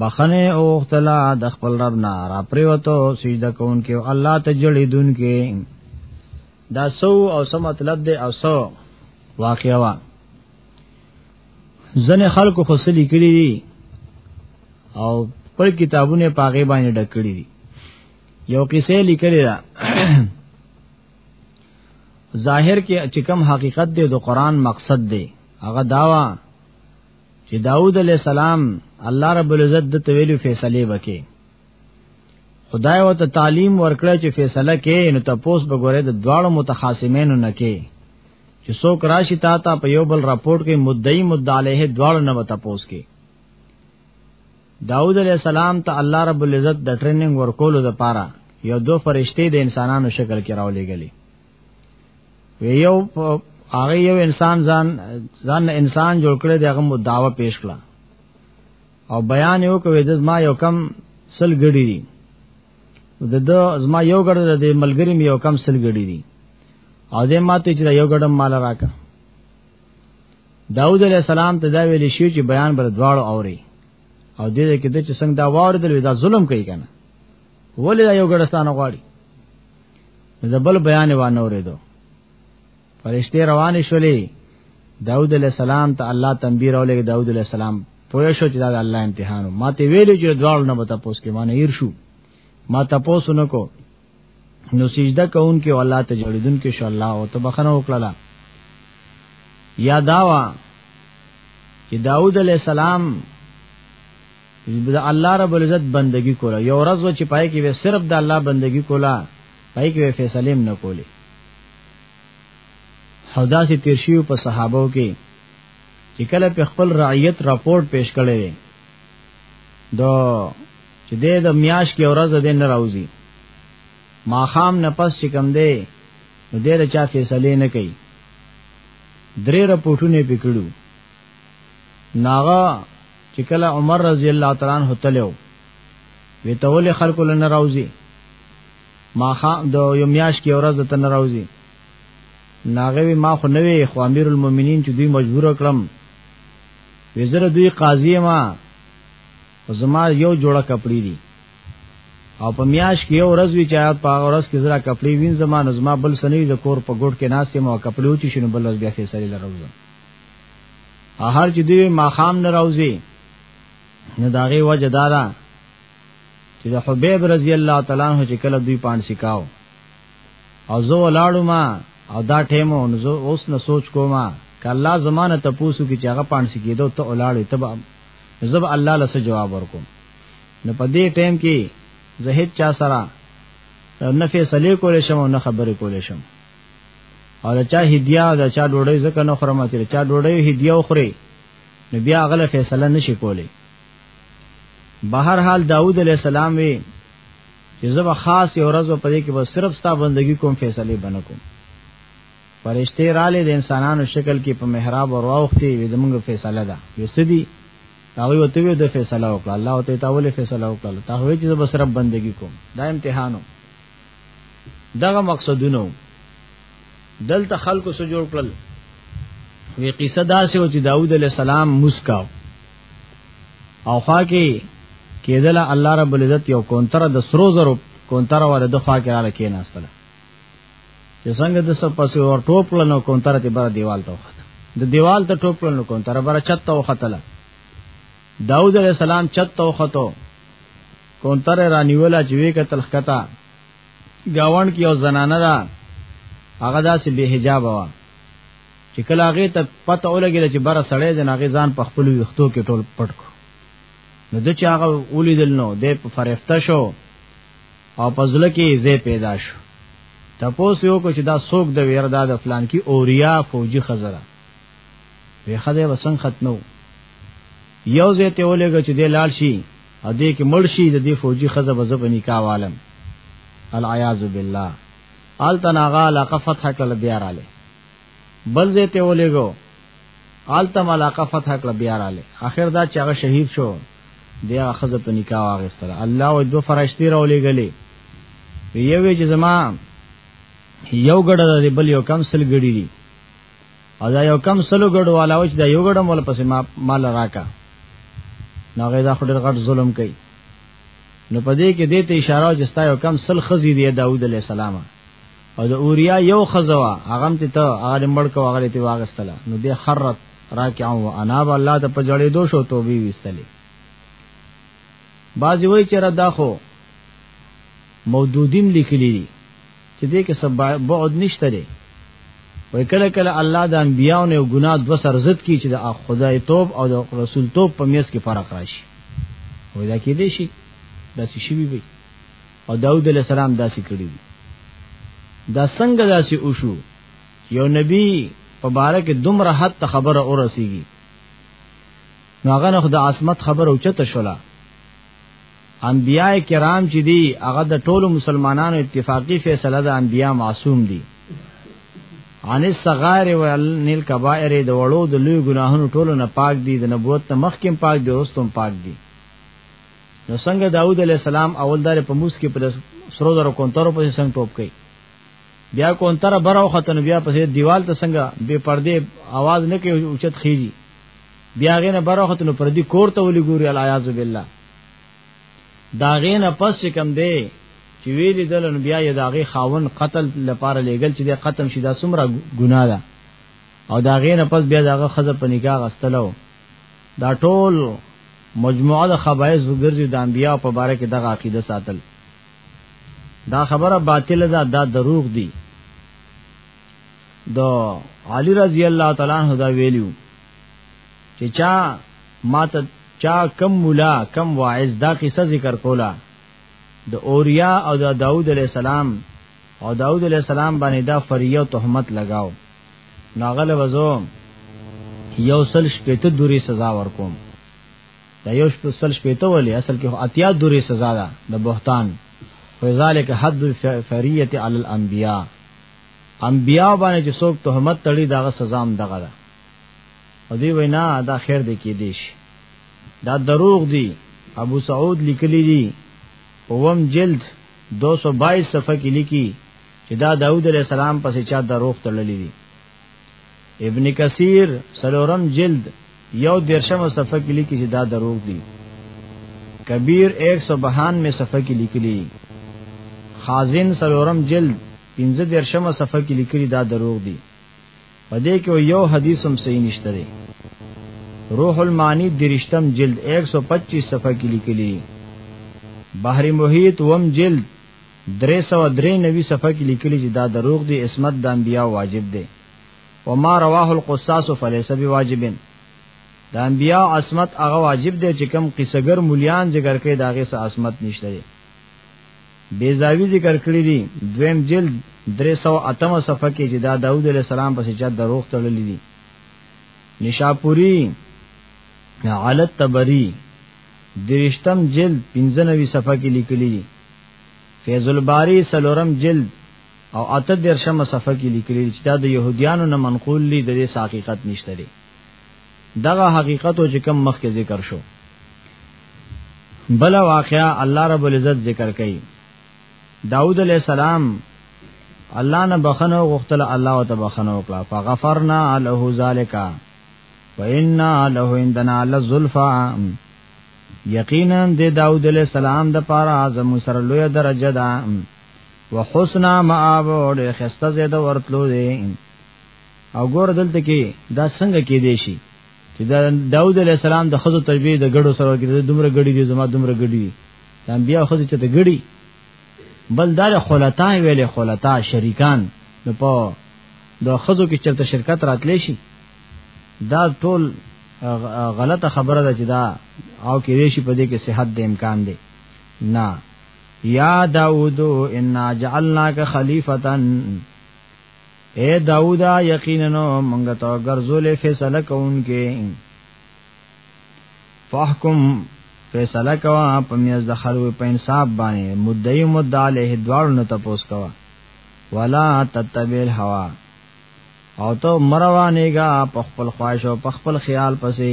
بخنه او اختلا د خپل رب نه را پریوتو سجده کون کې الله ته جړې دن کې دا سو او سم مطلب دې او سو واقعا ځنه خلکو خو سلی کړی دي او پر کتابونه پاغه باندې ډکړي دي یو کیسه لیکلی دا ظاهر کې چې کوم حقیقت دی د قران مقصد دی هغه داوا چې داوود علی السلام الله رب العزت د تویلو فیصله وکړي خدای وته تعلیم ورکړه چې فیصله کې نو تاسو به ګوره د دواړو متخاصمینو نه کې چې څوک راشي تا ته په یو بل راپورټ کې مدعی مدعلیه دواړو نه وته پوس کې داوود علیه السلام ته الله رب العزت د ټریننګ ورکولو لپاره یو دو فرشته د انسانانو شکل کې راولېګلې یو هغه یو انسان ځان ځان انسان جوړ کړی دی هغه مدعا پیش کړه او بیان یو کوي د ما یو کم سل ګړي دي د د زما یو ګړه د ملګری مې یو کم سل ګړي دي او دې ماته چې یو ګړه مال راکا داوود علیہ السلام ته دا ویل شي چې بیان بر دواړو اوري او دې کې د چې څنګه دا واردل دا ظلم کوي کنه ولې یو ګړستان غواړي زبل بیان و نه اورېدو فرشته روان شولې داوود علیہ السلام ته الله تنبیه راولې داوود علیہ السلام پوه شو چې دا د الله امتحان ما ته ویلو چې دواړو نه بتا پوس کې معنی هیر شو ما تاسو نه کو نو سجده کوون کې الله ته جوړیدون کې شو الله او ته بخنه وکړه یا داوا چې داوود علیہ السلام د الله رب العزت بندگی کوله یو ورځ چې پای کې صرف د الله بندگی کوله پای کې فیصله نه کوله او داسې تیر شیو په صحابو کې چې کله په خپل رعیت راپورټ پیش کړي دو چې د میاش کې اورز د نه راوځي ما خام نه پس چې کم دی نو دې چا فیصله نه کوي درې رپورټونه پکړو ناغا چې کله عمر رضی الله تعالی عنہ تلو وی تول خلق لن راوځي ماخه د یو میاش کې ورځ د تن راوځي ناغوي ما خو نوې خو امیر المؤمنین چې دوی مجبور کړم وزره دوی قاضی ما زما یو جوړه کپڑے دي او په میاش کې یو ورځ وی چا په ورځ کې زرا کپڑے وین زما نظم بل سنوي د کور په ګډ کې ناشته مو کپڑے او چې شنو بل ورځ بیا فیصله لروزم هر چې دوی ما خام نه راوځي نه داغه وجه دارا دا چې د حبیب رضی الله تعالی عنہ چې کله دوی پان سکاو او زه ولاړو ما او دا ټیمو نو زه اوس نه سوچ کوم ک الله زمانه ته پوسو کې چې هغه پان سکیدو ته ولاړې تب زب الله لسه جواب ورکوم نو په دې ټیم کې زه هیڅ چا سره نه فیصله کولې شم او نه خبرې کولې شم او دا چا هدیه دا چا ډوډۍ زکه نه خورم چې چا ډوډۍ هدیه وخوري نو بیا غل فیصله نشي کولې بهر حال داوود علیہ السلام وی چې زه به خاص یو ورځ په دې کې به صرف ستا بندگی کوم فیصله بنه کوم فرشته را لې د انسانانو شکل کې په محراب او راوختي وي زمونږ فیصله ده یسدي هغه وته وي د فیصله وکړه الله ته تاول فیصله وکړه ته وې چې بس رب بندگی کوم دا امتحانو دغه مقصدونه دلته خلکو سره جوړ کړل وی قصه دا سه و چې داوود علی السلام مسکاو او خوا کې کېدل الله رب العزت یو کونتر د سرو زرو کونتر ور د خوا کې را کې ناستل چې څنګه د سب پسې ور ټوپ لنو کونتر ته بر دیوال ته وخت د دیوال ته ټوپ لنو کونتر بر چت ته وختل داوود علیہ السلام چت ته وختو کونتر رانیولا چې وی کتل خطا گاون کې او زنانه دا هغه داسې به حجاب وا چې کله هغه ته پته ولګی چې بره سړی د ناغه ځان په خپل وختو کې ټول پټ کو نو د چې هغه ولیدل نو د په فرښتہ شو او پزله کې زی پیدا شو تپوس یو کو چې دا سوق د ویردا د فلان کې اوریا فوجي خزره وی خدای وسنګ ختمو یو زه ته ولګ چې د لال شي ا دې کې مړ شي د دې فوجي خزه بزب نکاح عالم العیاذ بالله آل تناغا علاقه فتح کړل بیا رااله بل ځای ته ولېګو آل تم علاقه فتح کړل بیا رااله اخر دا چې هغه شهید شو دی هغه خزه په نکاح واغستره الله او دو فرشتي راولېګلې یوې چې زما یو ګړه د بل یو کم سل ګړي دي او دا یو کم سلو ګړو والا و چې دا یو ګړه مول پسې ما مال راکا نو هغه دا خډر غټ ظلم کوي نو په دې کې دې ته اشاره او جستا یو کم سل خزي دی داوود علی السلام او د اوریا یو خزوا هغه ته ته هغه مړ کو هغه ته واغستله نو دې خرت راکعو و انا الله ته په جړې دو شو توبې وستلې بعضی وای چې را داخو مودودیم لیکلی دي چې دې کې سب بعد نشته دی وای کله کله الله د انبیانو نه ګناه دو سر ضد کی چې د خدای توب او د رسول توب په میس کې فرق راشي وای دا کې دی شي دا شي وی وی او داوود علیه السلام داسې کړی دی دا څنګه داسې وشو یو نبی په باره کې دومره حد ته خبره اورسیږي نو هغه نه خدای عصمت خبره اوچته شولا انبیاء کرام چې دي هغه د ټولو مسلمانانو اتفاقی فیصله ده انبیاء معصوم دي عن الصغائر والنیل کبائر د وړو د لوی ګناهونو ټولو نه پاک دي د نبوت نه مخکې پاک دي وروسته پاک دي نو څنګه داوود علی السلام اول دار په موس کې پر سرو درو کونترو په څنګه ټوپ کوي بیا کونتر براو ختن بیا په دیوال ته څنګه بے پردې आवाज نه کوي اوچت خيږي بیا غینه براو ختن پر دې کور ته ولي ګوري الیاذ بالله دا غین پس کم دی چې ویلې دلن بیا یې داغه خاون قتل لپاره لېګل چې د قتل شي دا سمره ګناه ده او دا غین پس بیا داغه خزه په نکاح غستلو دا ټول مجموعه د خبایز وګرځي د انبیا په باره کې دغه عقیده ساتل دا خبره باطل ده دا دروغ دي دا علی رضی الله تعالی عنہ دا ویلو چې چا ما ته چا کم مولا کم واعظ دا قصه ذکر کولا د اوریا او د داوود علی السلام او داوود علی السلام باندې دا فریه تهمت لگاو ناغل وزو یو سل شپته دوری سزا ورکوم دا یو سل شپته ولی اصل کې اتیا دوری سزا ده د بهتان فذلک حد الفریه علی الانبیاء انبیاء باندې چې څوک تهمت تړي دا سزا هم دغه ده او دی وینا دا خیر دی کې دیش دا دروغ دی ابو سعود لیکلی دی اوم جلد 222 صفحه کې لیکي چې دا داوود علیه السلام پسې چا دروغ تړلې دي ابن کثیر سلورم جلد یو درشم صفحه کې لیکي چې دا دروغ دي کبیر 192 صفحه کې لیکلي خازن سلورم جلد 15 درشم صفحه کې لیکلي دا دروغ دي په دې کې یو حدیث هم صحیح نشته دی روح المانی درشتم جلد 125 صفحه کې لیکلی بحر محیط وم جلد 393 صفحه کې لیکلی چې دا دروغ دی اسمت د انبیا واجب دی وما رواه القصاص فليس بواجب د انبیا عصمت هغه واجب دی چې کم قصګر مليان ذکر کوي داغه سه عصمت نشته دی بیزاوی ذکر کړی دی دویم جلد 308 صفحه کې چې دا داوود علی السلام پسې چا دروغ تړلې دي نشاپوری علت تبری درشتم جلد 95 صفحه کې لیکلی دي فیض الباری سلورم جلد او اته درشم صفحه کې لیکلی چې دا د يهوديانو نه منقول دي د دې حقیقت نشته دي دغه حقیقت چې کم مخ کې ذکر شو بل واقعا الله رب العزت ذکر کړي داود علیہ السلام الله نه بخنه غختله الله او ته بخنه وکړه فغفرنا له ذالک فإنا له عندنا لزلفا یقینا د داود علیہ السلام د پاره اعظم سره لوی درجه ده وحسنا مآب او د خسته زید ورتلو دی او ګور دلته کې دا څنګه کې دی شي چې دا داوود علی السلام د خزو تربیه د ګړو سره کې د دومره ګړي دي زما دومره ګړي دي د انبیا خزو چې ته ګړي بل دار خلطا ویلې خلطا شریکان نو په د خزو کې چرته شرکت راتلې شي دا ټول غلطه خبره ده چې دا او کې ریشي په دې کې صحت د امکان دی نه یا داوود ان جعلناک خلیفتن اے داوود یقینا مونږ ته ګرځولې فیصله کوونکې فحکم فیصله کوا په میز د خلوی په انصاف باندې مدعی مدعا له دوار نه تپوس کوا ولا تتبع الهوا او ته مروانېګا په خپل خواهش او په خپل خیال پسې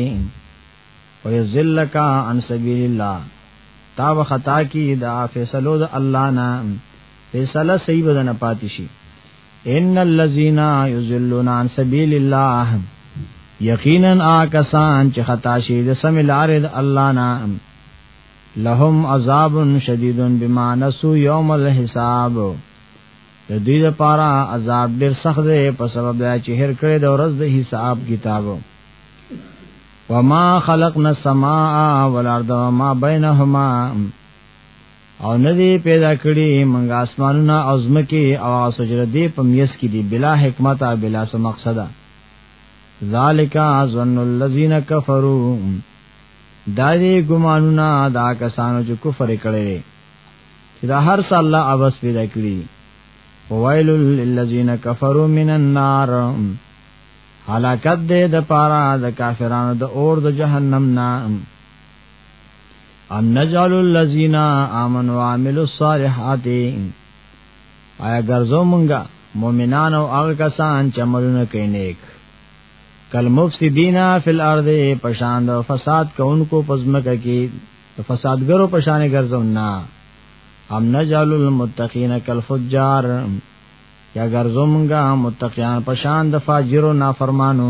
ويذلک عن سبیل الله تا وخطا کی دا فیصلو د الله نه فیصله صحیح بدن پاتې شي ان الذين يضلون عن سبيل الله یقینا آکسان چې خطا شي د سم لارې د الله نه لهم عذاب شدید بما نسو یوم الحساب د دې لپاره عذاب ډیر سخت دی په سبب دا چې هر کړي د ورځ د حساب کتابو وما خلقنا السماء والارض وما بينهما او نه دی پیدا کړی منګه اسمانونه او زمکه او اسجره دی په میس کې دی بلا حکمت او بلا سم مقصد ذالک ظن الذین کفروا دا دی ګمانونه دا کسانو چې کفر کړي چې دا هر څه الله اوس پیدا کړی وویل للذین کفروا من النار هلاکت دې د پاره د کافرانو د اور د جهنم نه ام نجعل الذين امنوا وعملوا الصالحات آیا ګرځو مونږه مؤمنان او هغه کسان چې عملونه کوي نیک کل مفسدینا فی الارض پشان د فساد کوونکو پزمکه کې د فسادګرو پشان ګرځو نه ام نجعل المتقین کل فجار یا ګرځو مونږه متقیان پشان د فاجرو نافرمانو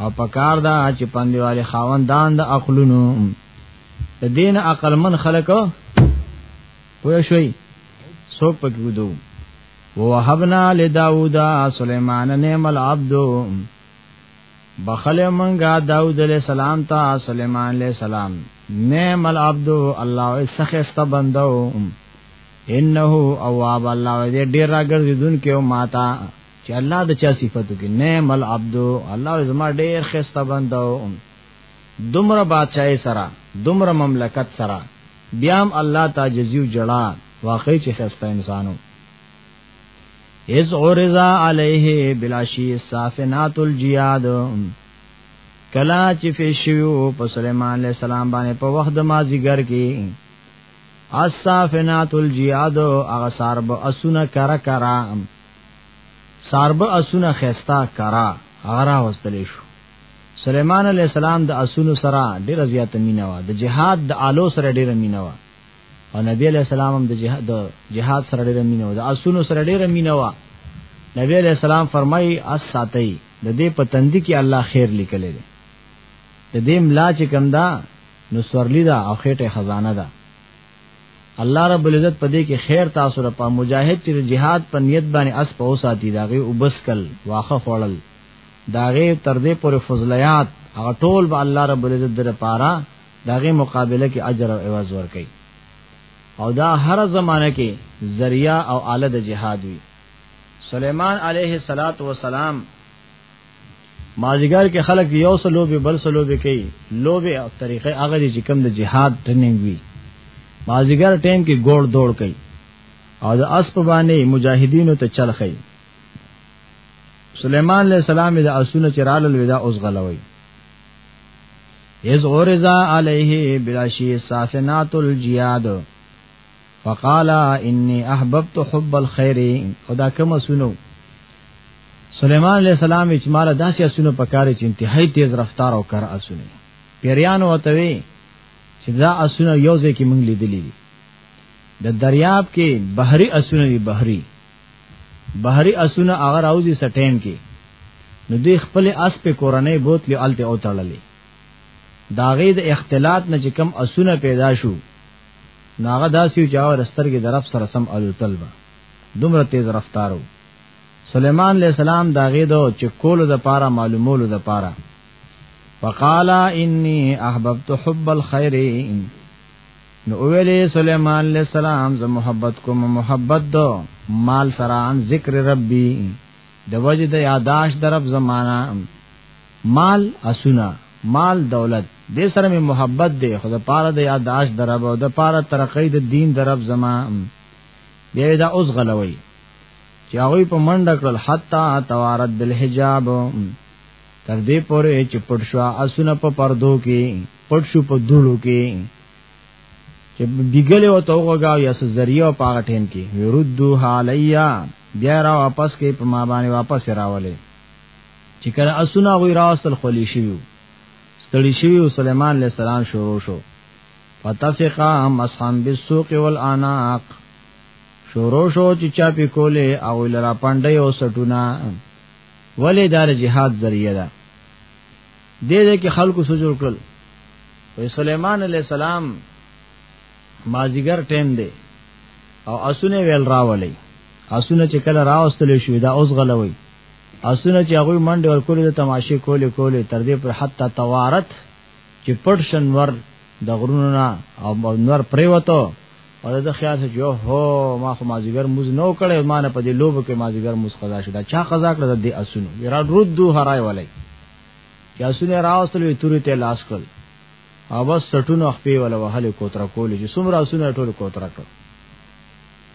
او پکار دا چې پندوالي خاوندان د عقلونو د دین عقل من خلکو پوه شوي څوک پکې ودو ووهبنا لداوود سليمان نعم العبد بخله منګه داوود علیہ السلام ته سليمان علیہ السلام نعم العبد الله سخست بندو انه اواب الله دې ډیر راګرځیدون کې او ماتا چې الله د چا صفاتو کې نعم العبد الله زما ډیر خسته بندو دومره بادشاہي سره دومره مملکت سره بیام الله تعجزی او جړا واقعي چې خسته انسانو از عرضا علیه بلاشی صافنات الجیاد کلا چې فشیو په سليمان عليه السلام باندې په وخت د مازیګر کې اصافنات الجیاد اغه سارب اسونه کرا کرا ساربه اسونه خيستا کرا غرا واستلې شو سليمان عليه السلام د اسونو سره ډېر زیات مینه وا د جهاد د آلو سره ډېر مینه وا او نبی عليه السلام هم د جهاد د جهاد سره ډېر مینه وا د اسونو سره ډېر مینه وا نبی عليه السلام فرمایي اس ساتي د دې پتندې کې الله خیر لیکلې ده د دې ملا چې کم دا نو سورلی دا او خېټه خزانه ده الله رب العزت په دې کې خیر تاسو را په مجاهد چې جهاد په نیت باندې اس په اوساتی داغه وبسکل واخه خړل داغه تر دې پر فضلیات هغه ټول به الله رب العزت در پاره داغه مقابله کې اجر او عوض ورکړي او دا هر زمانه کې ذریعہ او آله د جهاد وی سلیمان علیه الصلاۃ والسلام مازیګر کې خلک یو سلو به بل سلو به کوي لوبه او طریقې هغه دي چې کوم د جهاد ټریننګ وي مازیګر ټیم کې ګوړ دوړ کوي او د اسپ باندې مجاهدینو ته چل خي سليمان عليه السلام د اسونه چرال الودا اوس غلوي از اورزا علیه بلاشی صافنات الجیاد فقال انی احببت حب الخير خدا کوم سنو سليمان عليه السلام اجمال داسې سنو پکاره چې انتهایی تیز رفتار او کار اسونه پیریان وتوي چې دا اسونه یو ځای کې مونږ لیدلې دي د دریاب کې بحری اسونه دي بحری بحری اسونه هغه راوځي سټین کې نو دوی خپل اس په کورنۍ بوتلې الته او تړلې داغې د اختلاط نه چې کم اسونه پیدا شو ناغه داسیو جاو رسترګې د رب سره سم الوتل با دومره تیز رفتارو سليمان عليه السلام داغه دو چې کولو د پاره معلومولو د پاره فقال اني احببت حب الخير نو ویلې سليمان عليه السلام زه محبت کوم محبت دو مال سره عن ذکر ربي د وجد یاداش درب زمانہ مال اسونه مال دولت دې سره مې محبت دی خو د پاره د یاداش درب او د پاره ترقې د دین درب زما بیا دا اوس غلوي چې هغه په منډه کړل حتا توارت بالحجاب تر دې پورې چې پټ شو اسونه په پردو کې پټ شو په دولو کې چې بیګلې او توغه یا سزریه او پاغه ټیم کې وردو حالیا بیا را واپس کې په ما باندې واپس راولې چې کله اسونه غوی راستل خلی شویو ستړي شویو سليمان عليه السلام شروع شو فتفقا هم اصحاب بالسوق والاناق شروع شو چې چا په کوله او لرا پاندې او سټونه ولې دار جهاد ذریعہ ده دې دې کې خلکو سجور کړل وې سليمان عليه السلام مازیګر ټیم دی او اسونه ویل راولې اسونه چې کله راوستل شو دا اوس غلوي اسونه چې هغه منډه ور کولې د تماشې کولې کولې تر دې پر حتی توارت چې پټ شنور د غرونو نه او نور پریوتو او د خیال چې یو هو ما خو مازیګر موز نو کړي ما نه په دې لوب کې مازیګر موز قضا شو دا چا قضا کړ د دې اسونو یرا ردو هراي ولای چې اسونه راوستلې تورې ته لاس کړ او بس سټونو خپې ولا وهلې کوتره کولې چې څومره اسونه ټول کوتره کړ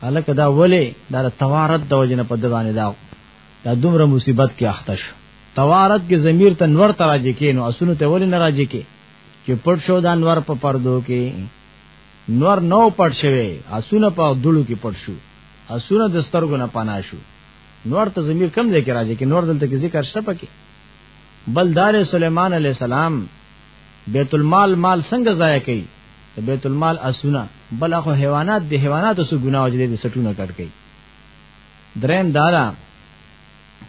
الکه دا ولې دا توارت د وجنه په دبانې دا دا دومره مصیبت کې اخته شو توارت کې ضمیر ته نور تراجه کې نو اسونو ته ولې نه راځي کې چې پټ شو دا نور په پردو کې نور نو پټ شوی اسونه په دړو کې پټ شو اسونه د سترګو نه پانا شو نور ته ضمیر کم ځای کې راځي کې نور دلته کې ذکر شته پکې بلدار سليمان عليه السلام بیت المال مال څنګه ضایع کړي بیت المال اسونه بل اخو حیوانات د حیواناتو سو ګناوه دي د سټونه کټ کړي دریم دارا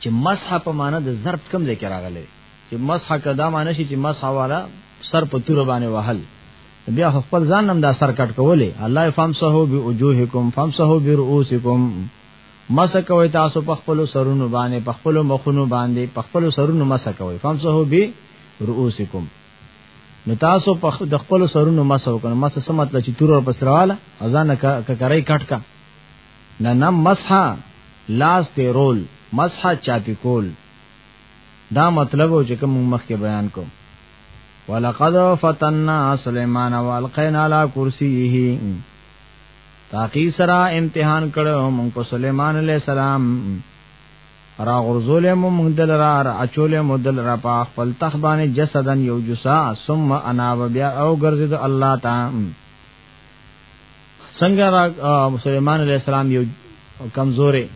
چې مسح په معنا د ضرب کم ځای کې راغلی چې مسح کدا معنی شي چې مسح والا سر په تور باندې وهل بیا خپل ځان هم دا سر کټ کولې الله فامسحو بوجوهکم فامسحو برؤسکم مسح کوي تاسو په خپل سرونو باندې په خپل مخونو باندې په خپل سرونو مسح کوي فامسحو برؤسکم نو تاسو په خپل سرونو مسح وکړئ مسح څه مطلب چې تور او پسرواله ازان ککرای کټ کا نه نه مسح لاس تیرول مسح چاپی کول دا مطلب او چې کوم مخکې بیان کو ولقد فتنا سليمان والقينا على كرسيه تاقی سرا امتحان کړو مونږ په سليمان عليه السلام را غرزول مونږ دل را اچول مونږ دل را په خپل تخ باندې جسدن یو جسا ثم انا بیا او ګرځید الله تعالی څنګه را سليمان عليه السلام یو کمزورې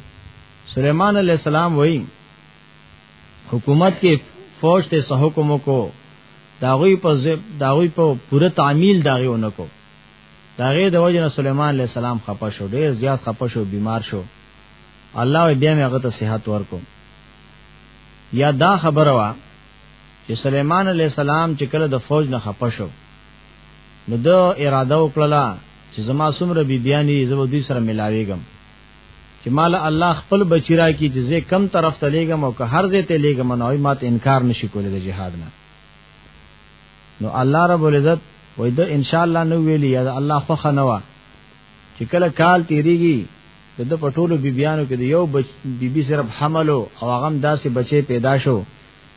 سليمان عليه السلام وای حکومت کې فوج ته سه حکم کو داغوی په داغوی په پوره تعمیل داغه ونکو داغه د وجه سليمان عليه السلام خپه شو ډیر زیات خپه شو بیمار شو الله بیا مې هغه ته صحت ورکو یا دا خبره وا چې سليمان عليه السلام چې کله د فوج نه خپه شو نو د اراده وکړه چې زما سمره بی بیانی زو دوی سره ملاویږم چې مال الله خپل بچی را کی چې زه کم طرف ته لېګم او که هر ځای ته لېګم نو ای مات انکار نشي کولای د جهاد نه نو الله رب العزت وای د ان شاء الله نو ویلی یا الله خوخه نه وا چې کله کال تیریږي د پټولو بی بیانو کې د یو بی بی صرف حمل او هغه داسې بچي پیدا شو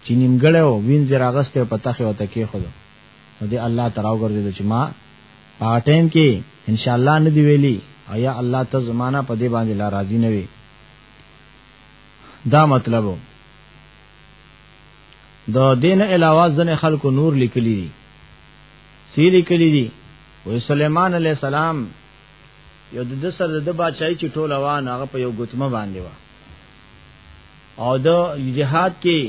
چې نیمګړی او وینځ راغسته او پتاخه وته کې خو نو دې الله تعالی وګرځیدو چې ما په ټیم کې ان شاء الله نه دی ویلي او یا الله ته زمانہ په دې باندې لا راضی نه وي دا مطلب د دین علاوه ځنه خلکو نور لیکلی دي سی لیکلی دي و سليمان عليه السلام یو د سر د بادشاہي چې ټول وان هغه په یو ګوتمه باندې و او د جهاد کې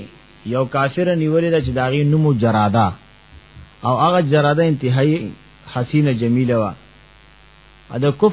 یو کافر نیولې ده چې داغي نومو جراده او هغه جراده انتهایی حسینه جمیله وا ا د کف